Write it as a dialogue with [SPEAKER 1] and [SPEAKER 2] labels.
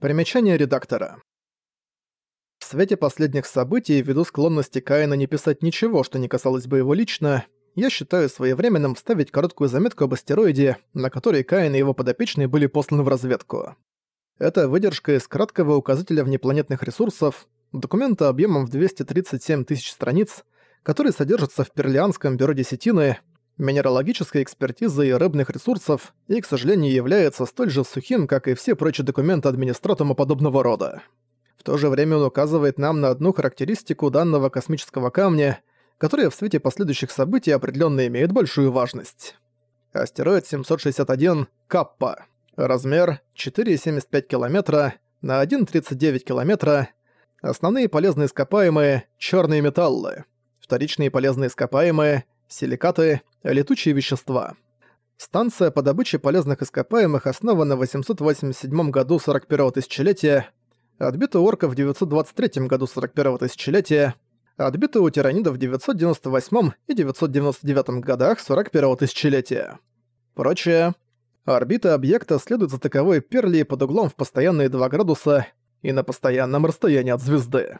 [SPEAKER 1] Примечание редактора. В свете последних событий, ввиду склонности Каина не писать ничего, что не касалось бы его лично, я считаю своевременным вставить короткую заметку об астероиде, на который Каин и его подопечные были посланы в разведку. Это выдержка из краткого указателя внепланетных ресурсов, документа объемом в 237 тысяч страниц, который содержится в Перлианском бюро десятины, минералогической экспертизы и рыбных ресурсов и, к сожалению, является столь же сухим, как и все прочие документы администратума подобного рода. В то же время он указывает нам на одну характеристику данного космического камня, которая в свете последующих событий определенно имеет большую важность. Астероид 761 Каппа. Размер 4,75 км на 1,39 км. Основные полезные ископаемые – черные металлы. Вторичные полезные ископаемые – силикаты, летучие вещества. Станция по добыче полезных ископаемых основана в 887 году 41-го тысячелетия, отбита у орков в 923 году 41-го тысячелетия, отбита у тиранидов в 998 и 999 годах 41-го тысячелетия. Прочее. Орбита объекта следует за таковой перли под углом в постоянные 2 градуса и на постоянном расстоянии от звезды.